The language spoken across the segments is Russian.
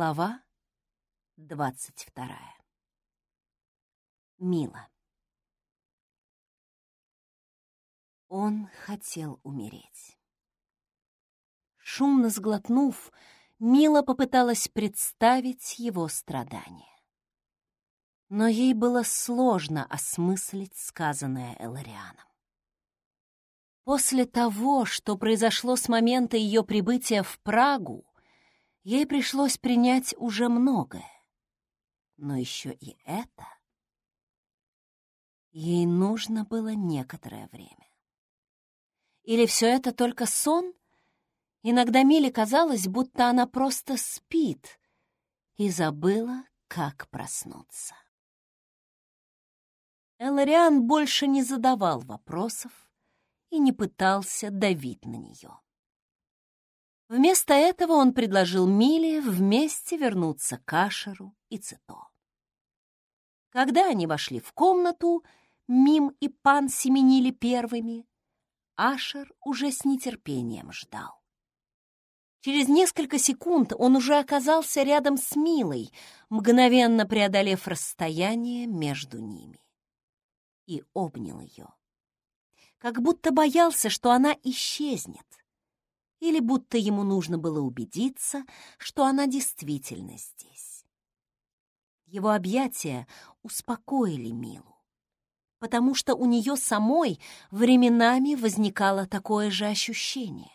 Глава двадцать вторая. Мила. Он хотел умереть. Шумно сглотнув, Мила попыталась представить его страдания. Но ей было сложно осмыслить сказанное Эларианом. После того, что произошло с момента ее прибытия в Прагу, ей пришлось принять уже многое. Но еще и это... Ей нужно было некоторое время. Или все это только сон? Иногда Миле казалось, будто она просто спит и забыла, как проснуться. Элариан больше не задавал вопросов и не пытался давить на нее. Вместо этого он предложил Миле вместе вернуться к Ашеру и Цито. Когда они вошли в комнату, Мим и Пан семенили первыми. Ашер уже с нетерпением ждал. Через несколько секунд он уже оказался рядом с Милой, мгновенно преодолев расстояние между ними. И обнял ее. Как будто боялся, что она исчезнет или будто ему нужно было убедиться, что она действительно здесь. Его объятия успокоили Милу, потому что у нее самой временами возникало такое же ощущение.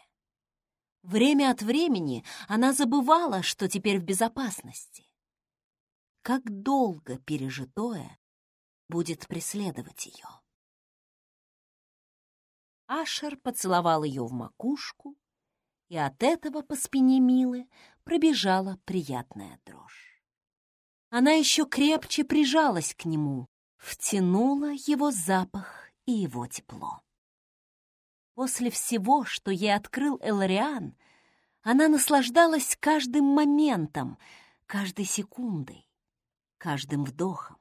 Время от времени она забывала, что теперь в безопасности. Как долго пережитое будет преследовать ее. Ашер поцеловал ее в макушку, и от этого по спине Милы пробежала приятная дрожь. Она еще крепче прижалась к нему, втянула его запах и его тепло. После всего, что ей открыл Элариан, она наслаждалась каждым моментом, каждой секундой, каждым вдохом.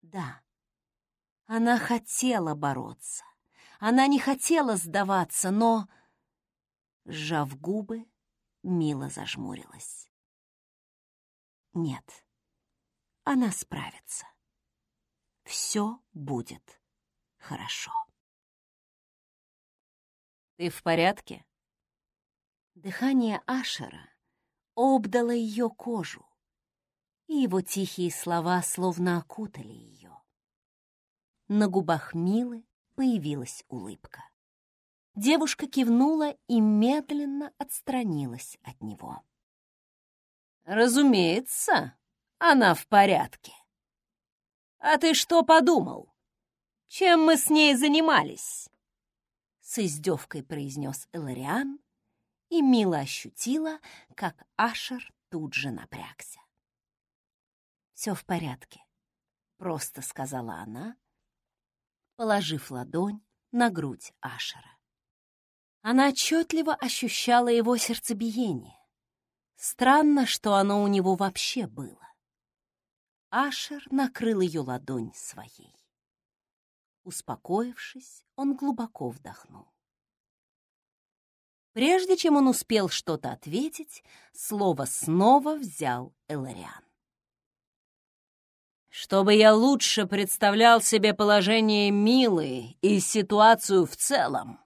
Да, она хотела бороться, она не хотела сдаваться, но Сжав губы, Мила зажмурилась. Нет, она справится. Все будет хорошо. «Ты в порядке?» Дыхание Ашера обдало ее кожу, и его тихие слова словно окутали ее. На губах Милы появилась улыбка. Девушка кивнула и медленно отстранилась от него. «Разумеется, она в порядке. А ты что подумал? Чем мы с ней занимались?» С издевкой произнес Элариан, и Мила ощутила, как Ашер тут же напрягся. «Все в порядке», — просто сказала она, положив ладонь на грудь Ашера. Она отчетливо ощущала его сердцебиение. Странно, что оно у него вообще было. Ашер накрыл ее ладонь своей. Успокоившись, он глубоко вдохнул. Прежде чем он успел что-то ответить, слово снова взял Элариан. Чтобы я лучше представлял себе положение Милы и ситуацию в целом,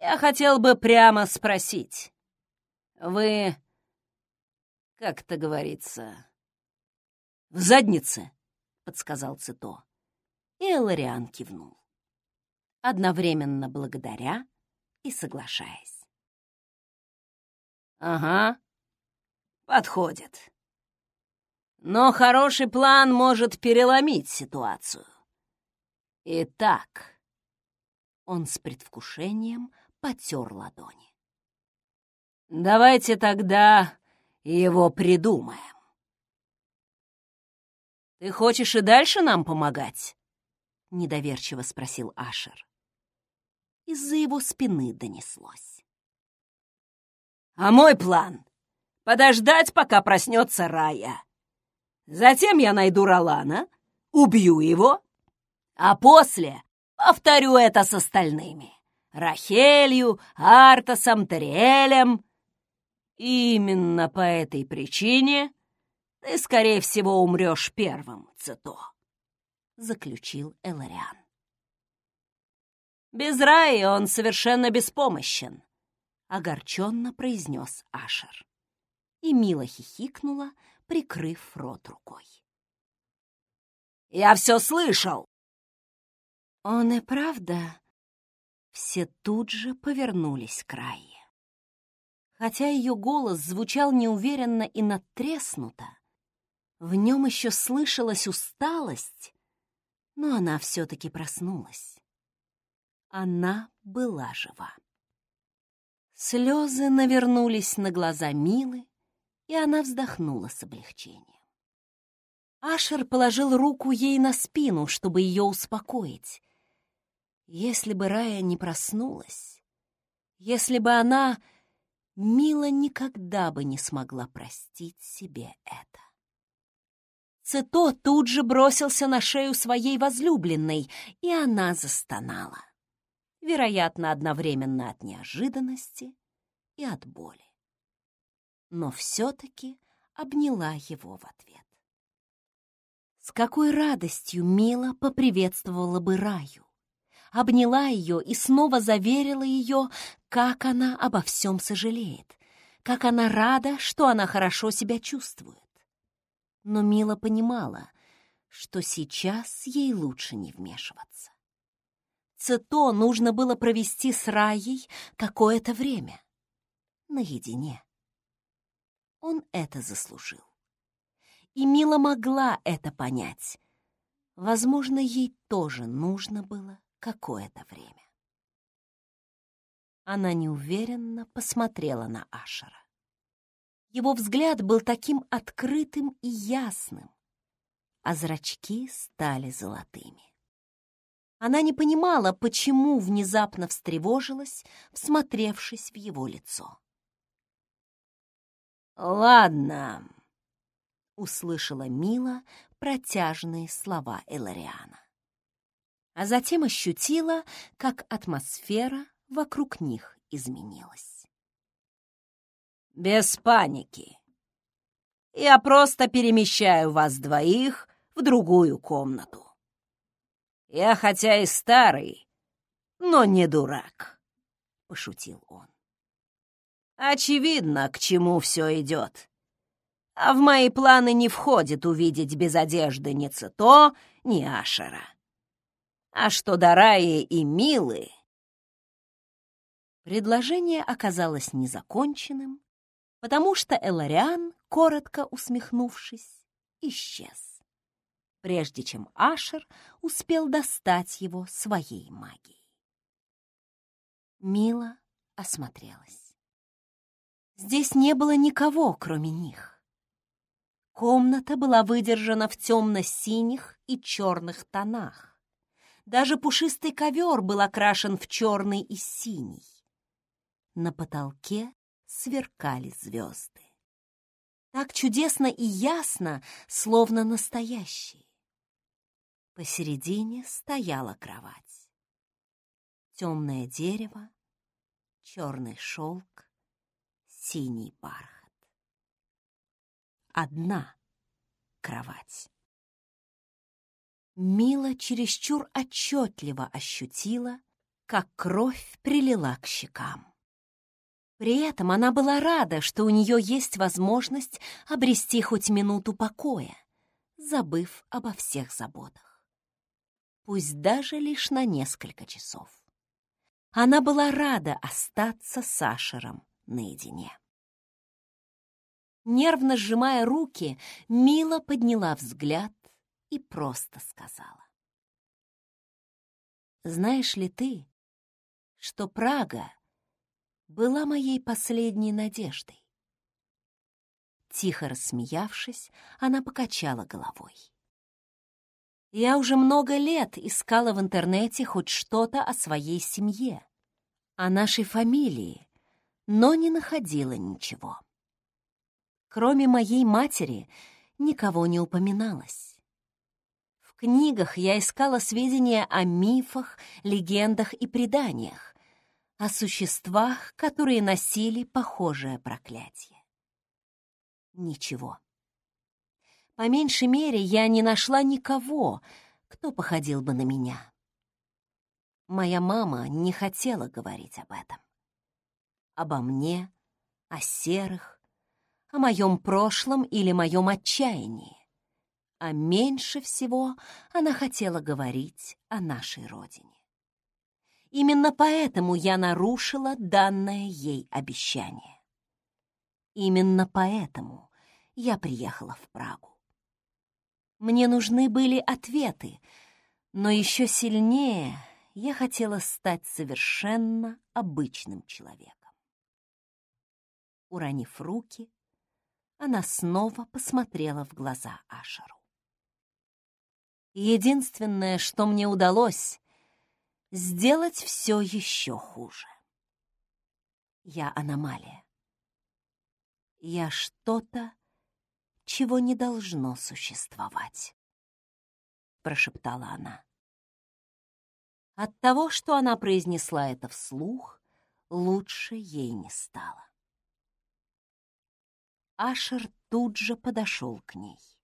я хотел бы прямо спросить. Вы, как это говорится, в заднице, подсказал Цито. И Элариан кивнул. Одновременно благодаря и соглашаясь. Ага, подходит. Но хороший план может переломить ситуацию. Итак, он с предвкушением потер ладони. «Давайте тогда его придумаем». «Ты хочешь и дальше нам помогать?» — недоверчиво спросил Ашер. Из-за его спины донеслось. «А мой план — подождать, пока проснется Рая. Затем я найду Ролана, убью его, а после повторю это с остальными. Рахелью, Артасом, Тариэлем. Именно по этой причине ты, скорее всего, умрешь первым, Цито, заключил Элариан. Без Раи он совершенно беспомощен, огорченно произнес Ашер. И мило хихикнула, прикрыв рот рукой. «Я все слышал!» Он и правда... Все тут же повернулись к Рае. Хотя ее голос звучал неуверенно и надтреснуто, в нем еще слышалась усталость, но она все-таки проснулась. Она была жива. Слезы навернулись на глаза Милы, и она вздохнула с облегчением. Ашер положил руку ей на спину, чтобы ее успокоить. Если бы Рая не проснулась, если бы она Мила никогда бы не смогла простить себе это. Цито тут же бросился на шею своей возлюбленной, и она застонала. Вероятно, одновременно от неожиданности и от боли. Но все-таки обняла его в ответ. С какой радостью Мила поприветствовала бы Раю обняла ее и снова заверила ее, как она обо всем сожалеет, как она рада, что она хорошо себя чувствует. Но Мила понимала, что сейчас ей лучше не вмешиваться. Цито нужно было провести с Раей какое-то время. Наедине. Он это заслужил. И Мила могла это понять. Возможно, ей тоже нужно было какое-то время. Она неуверенно посмотрела на Ашера. Его взгляд был таким открытым и ясным, а зрачки стали золотыми. Она не понимала, почему внезапно встревожилась, всмотревшись в его лицо. «Ладно», — услышала Мила протяжные слова Элариана а затем ощутила, как атмосфера вокруг них изменилась. «Без паники. Я просто перемещаю вас двоих в другую комнату. Я хотя и старый, но не дурак», — пошутил он. «Очевидно, к чему все идет. А в мои планы не входит увидеть без одежды ни Цито, ни Ашера. А что до Раи и Милы... Предложение оказалось незаконченным, потому что Элариан, коротко усмехнувшись, исчез, прежде чем Ашер успел достать его своей магией. Мила осмотрелась. Здесь не было никого, кроме них. Комната была выдержана в темно-синих и черных тонах. Даже пушистый ковер был окрашен в черный и синий. На потолке сверкали звезды. Так чудесно и ясно, словно настоящие. Посередине стояла кровать. Темное дерево, черный шелк, синий бархат. Одна кровать. Мила чересчур отчетливо ощутила, как кровь прилила к щекам. При этом она была рада, что у нее есть возможность обрести хоть минуту покоя, забыв обо всех заботах. Пусть даже лишь на несколько часов. Она была рада остаться с Ашером наедине. Нервно сжимая руки, Мила подняла взгляд и просто сказала. «Знаешь ли ты, что Прага была моей последней надеждой?» Тихо рассмеявшись, она покачала головой. «Я уже много лет искала в интернете хоть что-то о своей семье, о нашей фамилии, но не находила ничего. Кроме моей матери, никого не упоминалось книгах я искала сведения о мифах, легендах и преданиях, о существах, которые носили похожее проклятие. Ничего. По меньшей мере, я не нашла никого, кто походил бы на меня. Моя мама не хотела говорить об этом. Обо мне, о серых, о моем прошлом или моем отчаянии. А меньше всего она хотела говорить о нашей родине. Именно поэтому я нарушила данное ей обещание. Именно поэтому я приехала в Прагу. Мне нужны были ответы, но еще сильнее я хотела стать совершенно обычным человеком. Уронив руки, она снова посмотрела в глаза Ашеру. Единственное, что мне удалось, сделать все еще хуже. Я аномалия. Я что-то, чего не должно существовать, прошептала она. От того, что она произнесла это вслух, лучше ей не стало. Ашер тут же подошел к ней.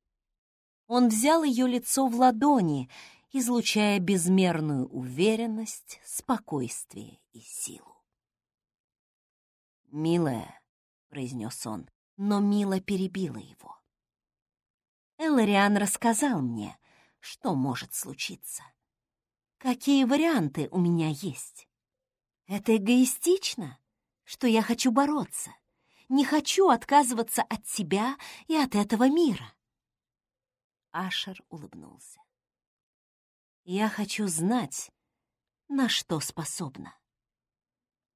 Он взял ее лицо в ладони излучая безмерную уверенность, спокойствие и силу. «Милая», — произнес он, но Мила перебила его. Элариан рассказал мне, что может случиться. Какие варианты у меня есть? Это эгоистично, что я хочу бороться. Не хочу отказываться от себя и от этого мира. Ашер улыбнулся. Я хочу знать, на что способна.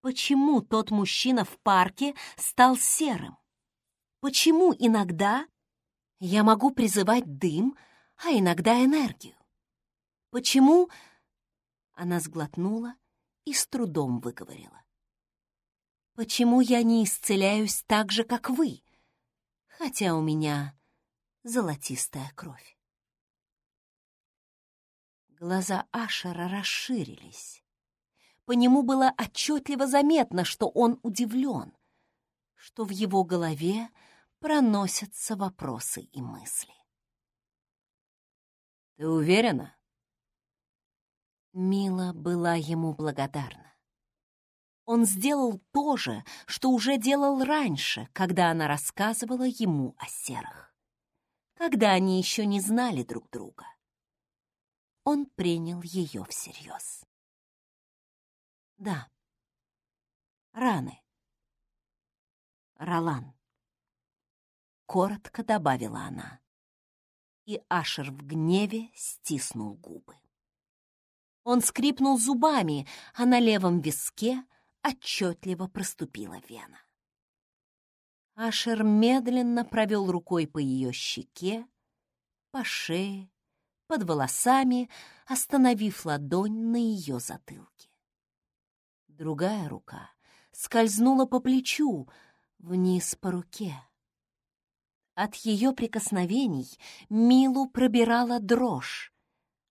Почему тот мужчина в парке стал серым? Почему иногда я могу призывать дым, а иногда энергию? Почему... Она сглотнула и с трудом выговорила. Почему я не исцеляюсь так же, как вы, хотя у меня золотистая кровь? Глаза Ашера расширились. По нему было отчетливо заметно, что он удивлен, что в его голове проносятся вопросы и мысли. «Ты уверена?» Мила была ему благодарна. Он сделал то же, что уже делал раньше, когда она рассказывала ему о серых, когда они еще не знали друг друга он принял ее всерьез. Да, раны. Ролан. Коротко добавила она. И Ашер в гневе стиснул губы. Он скрипнул зубами, а на левом виске отчетливо проступила вена. Ашер медленно провел рукой по ее щеке, по шее, под волосами, остановив ладонь на ее затылке. Другая рука скользнула по плечу, вниз по руке. От ее прикосновений Милу пробирала дрожь.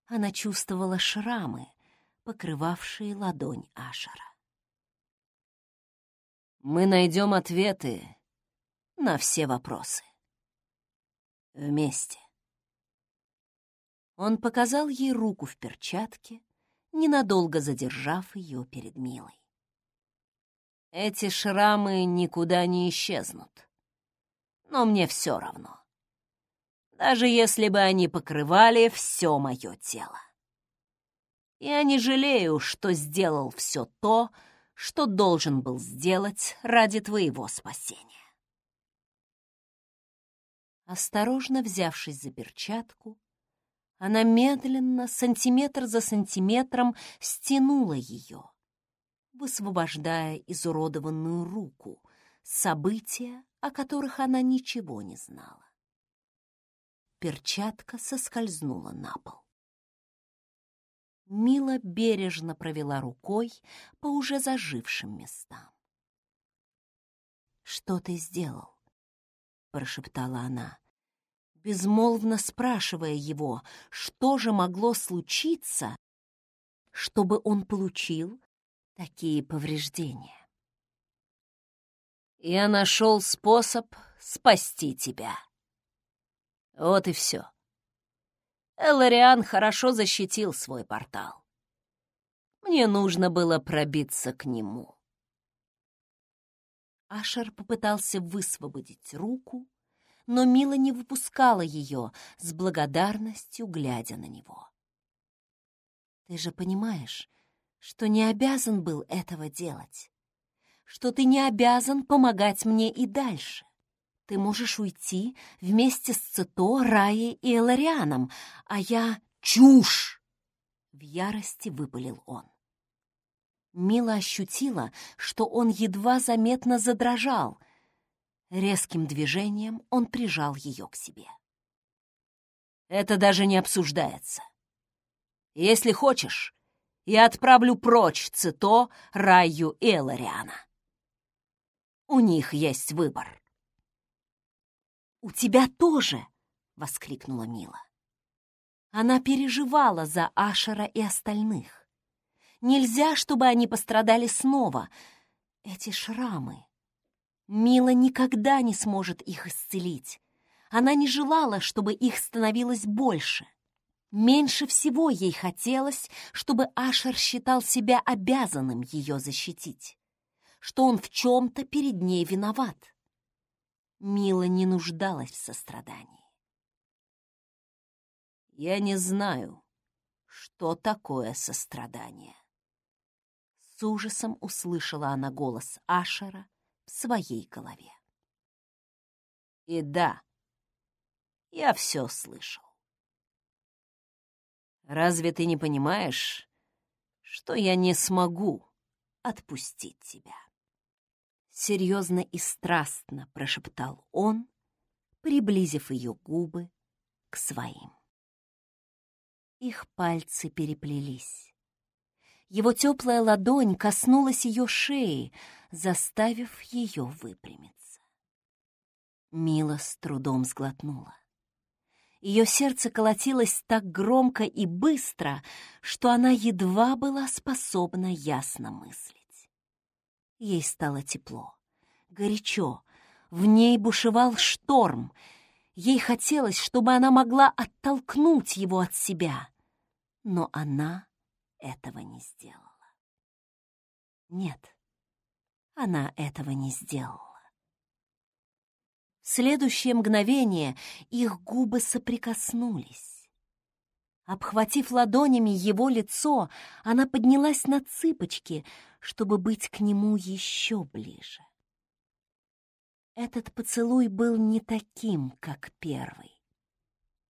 Она чувствовала шрамы, покрывавшие ладонь Ашера. «Мы найдем ответы на все вопросы. Вместе». Он показал ей руку в перчатке, ненадолго задержав ее перед Милой. Эти шрамы никуда не исчезнут. Но мне все равно. Даже если бы они покрывали все мое тело. Я не жалею, что сделал все то, что должен был сделать ради твоего спасения. Осторожно взявшись за перчатку, она медленно, сантиметр за сантиметром, стянула ее, высвобождая изуродованную руку, события, о которых она ничего не знала. Перчатка соскользнула на пол. Мила бережно провела рукой по уже зажившим местам. «Что ты сделал?» — прошептала она безмолвно спрашивая его, что же могло случиться, чтобы он получил такие повреждения. Я нашел способ спасти тебя. Вот и все. Элариан хорошо защитил свой портал. Мне нужно было пробиться к нему. Ашер попытался высвободить руку, но Мила не выпускала ее, с благодарностью глядя на него. «Ты же понимаешь, что не обязан был этого делать, что ты не обязан помогать мне и дальше. Ты можешь уйти вместе с Цито, Раей и Эларианом, а я... Чушь! В ярости выпалил он. Мила ощутила, что он едва заметно задрожал. Резким движением он прижал ее к себе. «Это даже не обсуждается. Если хочешь, я отправлю прочь Цито, Раю и Элариана. У них есть выбор». «У тебя тоже!» — воскликнула Мила. Она переживала за Ашера и остальных. Нельзя, чтобы они пострадали снова. Эти шрамы. Мила никогда не сможет их исцелить. Она не желала, чтобы их становилось больше. Меньше всего ей хотелось, чтобы Ашер считал себя обязанным ее защитить, что он в чем-то перед ней виноват. Мила не нуждалась в сострадании. «Я не знаю, что такое сострадание». С ужасом услышала она голос Ашера в своей голове. «И да, я все слышал. Разве ты не понимаешь, что я не смогу отпустить тебя?» серьезно и страстно прошептал он, приблизив ее губы к своим. Их пальцы переплелись. Его теплая ладонь коснулась ее шеи, заставив ее выпрямиться. Мила с трудом сглотнула. Ее сердце колотилось так громко и быстро, что она едва была способна ясно мыслить. Ей стало тепло, горячо, в ней бушевал шторм. Ей хотелось, чтобы она могла оттолкнуть его от себя, но она этого не сделала. Нет, она этого не сделала. В следующее мгновение их губы соприкоснулись. Обхватив ладонями его лицо, она поднялась на цыпочки, чтобы быть к нему еще ближе. Этот поцелуй был не таким, как первый,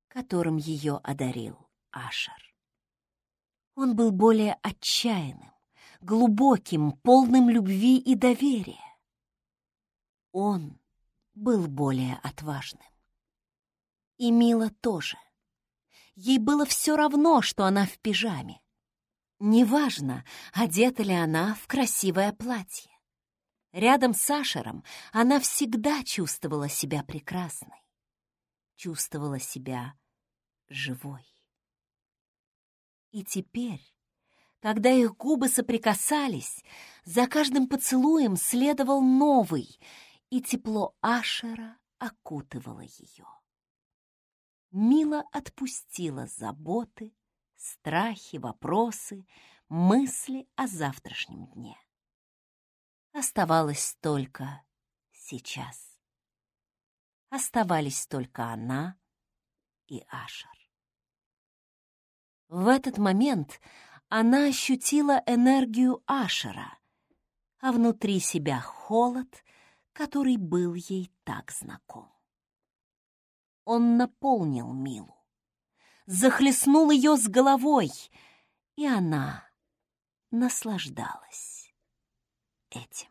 которым ее одарил Ашер. Он был более отчаянным, глубоким, полным любви и доверия. Он был более отважным. И Мила тоже. Ей было все равно, что она в пижаме. Неважно, одета ли она в красивое платье. Рядом с Сашером она всегда чувствовала себя прекрасной, чувствовала себя живой. И теперь, когда их губы соприкасались, за каждым поцелуем следовал новый, и тепло Ашера окутывало ее. Мила отпустила заботы, страхи, вопросы, мысли о завтрашнем дне. Оставалось только сейчас. Оставались только она и Ашер. В этот момент она ощутила энергию Ашера, а внутри себя холод, который был ей так знаком. Он наполнил Милу захлестнул ее с головой, и она наслаждалась этим.